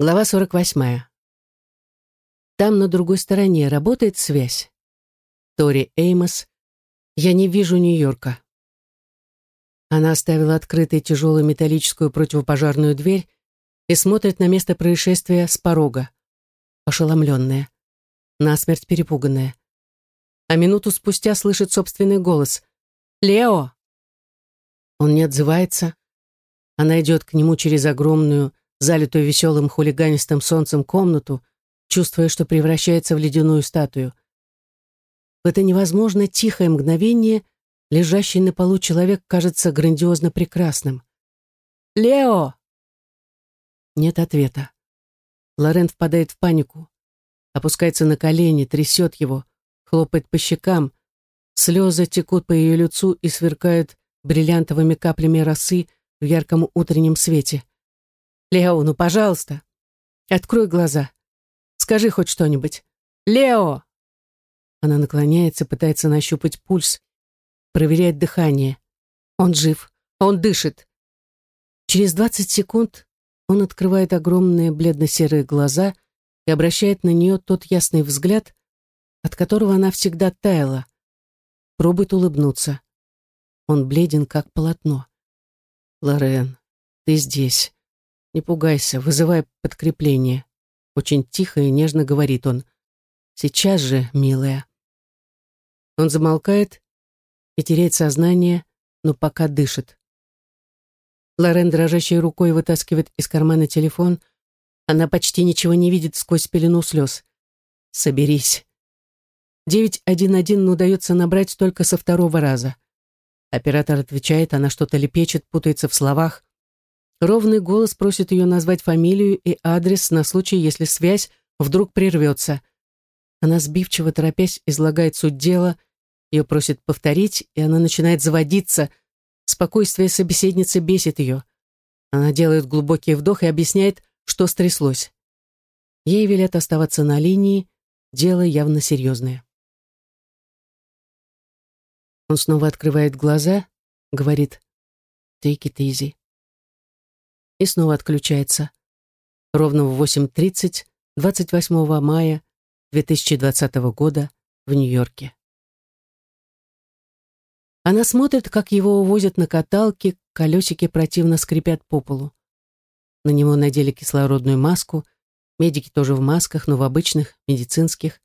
Глава 48. Там, на другой стороне, работает связь. Тори Эймос. Я не вижу Нью-Йорка. Она оставила открытой тяжелую металлическую противопожарную дверь и смотрит на место происшествия с порога. Ошеломленная. Насмерть перепуганная. А минуту спустя слышит собственный голос. «Лео!» Он не отзывается. Она идет к нему через огромную, залитую веселым хулиганистым солнцем комнату, чувствуя, что превращается в ледяную статую. В это невозможно тихое мгновение лежащий на полу человек кажется грандиозно прекрасным. «Лео!» Нет ответа. Лорен впадает в панику, опускается на колени, трясет его, хлопает по щекам, слезы текут по ее лицу и сверкают бриллиантовыми каплями росы в ярком утреннем свете. Лео, ну, пожалуйста, открой глаза. Скажи хоть что-нибудь. Лео! Она наклоняется, пытается нащупать пульс, проверяет дыхание. Он жив, он дышит. Через 20 секунд он открывает огромные бледно-серые глаза и обращает на нее тот ясный взгляд, от которого она всегда таяла. Пробует улыбнуться. Он бледен, как полотно. «Лорен, ты здесь. Не пугайся, вызывай подкрепление. Очень тихо и нежно говорит он. Сейчас же, милая. Он замолкает и теряет сознание, но пока дышит. Лорен дрожащей рукой вытаскивает из кармана телефон. Она почти ничего не видит сквозь пелену слез. «Соберись». 911 удается набрать только со второго раза. Оператор отвечает, она что-то лепечет, путается в словах. Ровный голос просит ее назвать фамилию и адрес на случай, если связь вдруг прервется. Она сбивчиво, торопясь, излагает суть дела, ее просит повторить, и она начинает заводиться. Спокойствие собеседницы бесит ее. Она делает глубокий вдох и объясняет, что стряслось. Ей велят оставаться на линии, дело явно серьезное. Он снова открывает глаза, говорит «Take it easy» и снова отключается. Ровно в 8.30 28 мая 2020 года в Нью-Йорке. Она смотрит, как его увозят на каталке, колесики противно скрипят по полу. На него надели кислородную маску, медики тоже в масках, но в обычных, медицинских.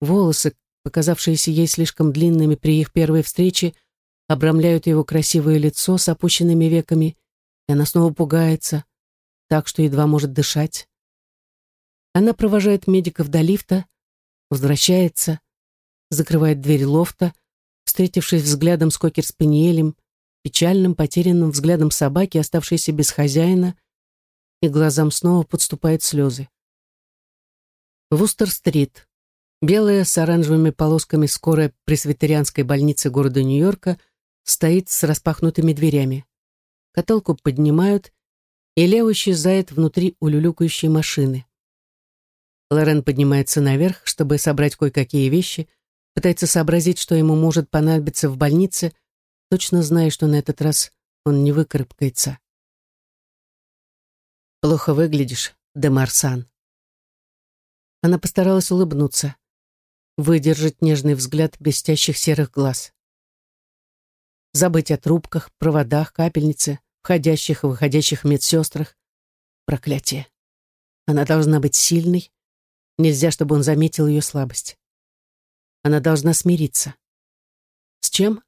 Волосы, показавшиеся ей слишком длинными при их первой встрече, обрамляют его красивое лицо с опущенными веками и она снова пугается, так что едва может дышать. Она провожает медиков до лифта, возвращается, закрывает дверь лофта, встретившись взглядом с кокер-спаниелем, печальным, потерянным взглядом собаки, оставшейся без хозяина, и глазам снова подступают слезы. Вустер-стрит. Белая с оранжевыми полосками скорая пресвитерианской больницы города Нью-Йорка стоит с распахнутыми дверями каталку поднимают, и Лео исчезает внутри улюлюкающей машины. Лорен поднимается наверх, чтобы собрать кое-какие вещи, пытается сообразить, что ему может понадобиться в больнице, точно зная, что на этот раз он не выкарабкается. «Плохо выглядишь, де Марсан». Она постаралась улыбнуться, выдержать нежный взгляд блестящих серых глаз. Забыть о трубках, проводах, капельнице, входящих и выходящих медсестрах. Проклятие. Она должна быть сильной. Нельзя, чтобы он заметил ее слабость. Она должна смириться. С чем?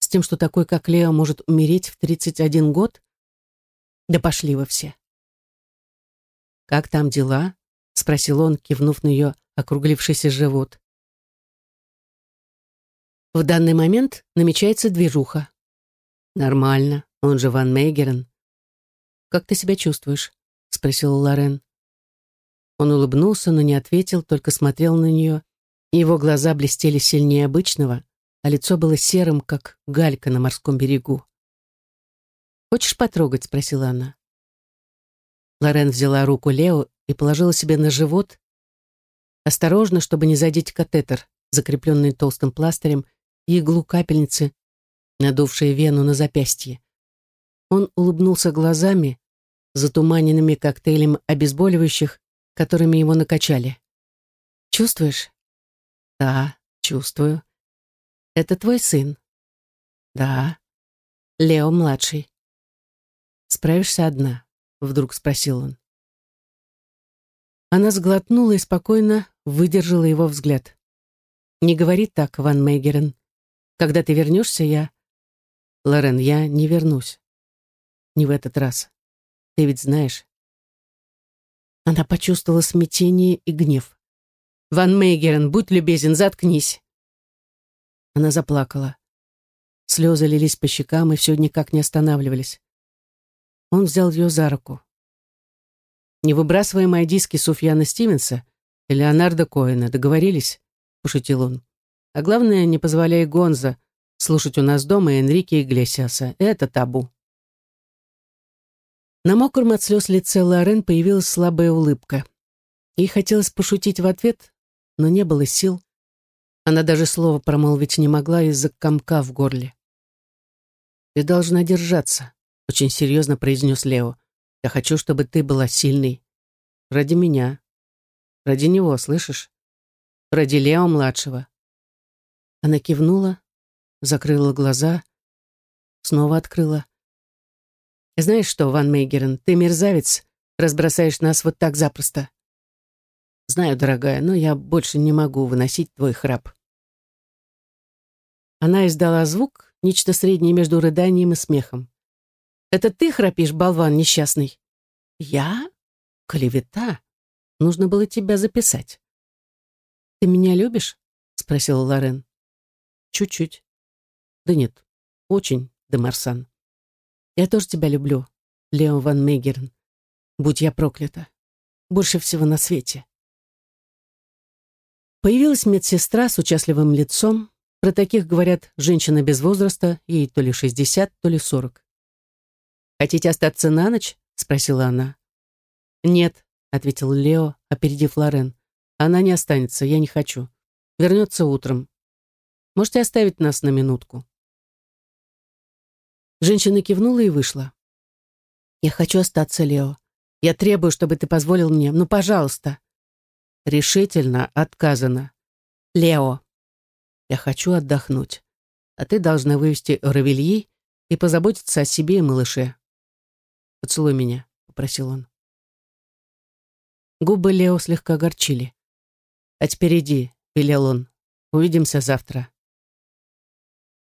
С тем, что такой, как Лео, может умереть в 31 год? Да пошли вы все. «Как там дела?» — спросил он, кивнув на ее округлившийся живот. В данный момент намечается движуха. Нормально. Он же Ван Мейгерен. «Как ты себя чувствуешь?» — спросила Лорен. Он улыбнулся, но не ответил, только смотрел на нее. Его глаза блестели сильнее обычного, а лицо было серым, как галька на морском берегу. «Хочешь потрогать?» — спросила она. Лорен взяла руку Лео и положила себе на живот, осторожно, чтобы не задеть катетер, закрепленный толстым пластырем, и иглу капельницы, надувшие вену на запястье. Он улыбнулся глазами, затуманенными коктейлем обезболивающих, которыми его накачали. «Чувствуешь?» «Да, чувствую. Это твой сын?» «Да. Лео-младший». «Справишься одна?» — вдруг спросил он. Она сглотнула и спокойно выдержала его взгляд. «Не говори так, Ван Мейгерен. Когда ты вернешься, я...» «Лорен, я не вернусь. Не в этот раз. Ты ведь знаешь». Она почувствовала смятение и гнев. «Ван Мейгерен, будь любезен, заткнись!» Она заплакала. Слезы лились по щекам и все никак не останавливались. Он взял ее за руку. «Не выбрасывай мои диски Суфьяна Стивенса и Леонардо Коэна, договорились?» — пошутил он. «А главное, не позволяй Гонза слушать у нас дома Энрике Иглесиаса. Это табу». На мокром от слез лице Лорен появилась слабая улыбка. Ей хотелось пошутить в ответ, но не было сил. Она даже слова промолвить не могла из-за комка в горле. «Ты должна держаться», — очень серьезно произнес Лео. «Я хочу, чтобы ты была сильной. Ради меня. Ради него, слышишь? Ради Лео-младшего». Она кивнула, закрыла глаза, снова открыла. «Знаешь что, Ван Мейгерен, ты мерзавец, разбросаешь нас вот так запросто». «Знаю, дорогая, но я больше не могу выносить твой храп». Она издала звук, нечто среднее между рыданием и смехом. «Это ты храпишь, болван несчастный?» «Я? Клевета. Нужно было тебя записать». «Ты меня любишь?» — спросила Лорен. «Чуть-чуть». «Да нет, очень, Демарсан. Я тоже тебя люблю, Леон Ван Мейгерн. Будь я проклята. Больше всего на свете». Появилась медсестра с участливым лицом, про таких говорят женщина без возраста, ей то ли 60, то ли 40. «Хотите остаться на ночь?» — спросила она. «Нет», — ответил Лео, опередив Лорен. «Она не останется, я не хочу. Вернется утром. Можете оставить нас на минутку?» Женщина кивнула и вышла. «Я хочу остаться, Лео. Я требую, чтобы ты позволил мне. Ну, пожалуйста». Решительно отказано. «Лео, я хочу отдохнуть. А ты должна вывести Равельи и позаботиться о себе и малыше. Поцелуй меня, попросил он. Губы Лео слегка огорчили. А теперь иди, велел он. Увидимся завтра.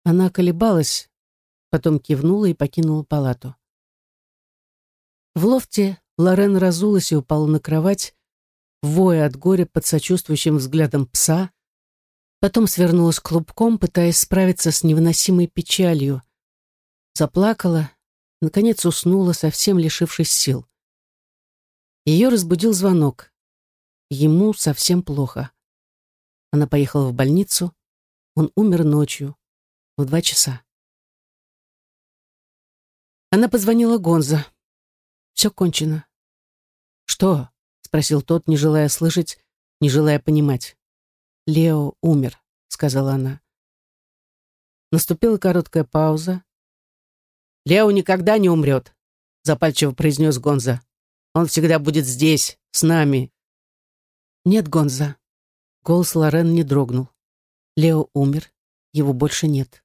Она колебалась, потом кивнула и покинула палату. В лофте Лорен разулась и упала на кровать, воя от горя под сочувствующим взглядом пса, Потом свернулась клубком, пытаясь справиться с невыносимой печалью. Заплакала, наконец уснула, совсем лишившись сил. Ее разбудил звонок. Ему совсем плохо. Она поехала в больницу. Он умер ночью, в два часа. Она позвонила Гонза. Все кончено. «Что?» — спросил тот, не желая слышать, не желая понимать. Лео умер», — сказала она. Наступила короткая пауза. «Лео никогда не умрет», — запальчиво произнес Гонза. «Он всегда будет здесь, с нами». «Нет, Гонза». Голос Лорен не дрогнул. Лео умер, его больше нет.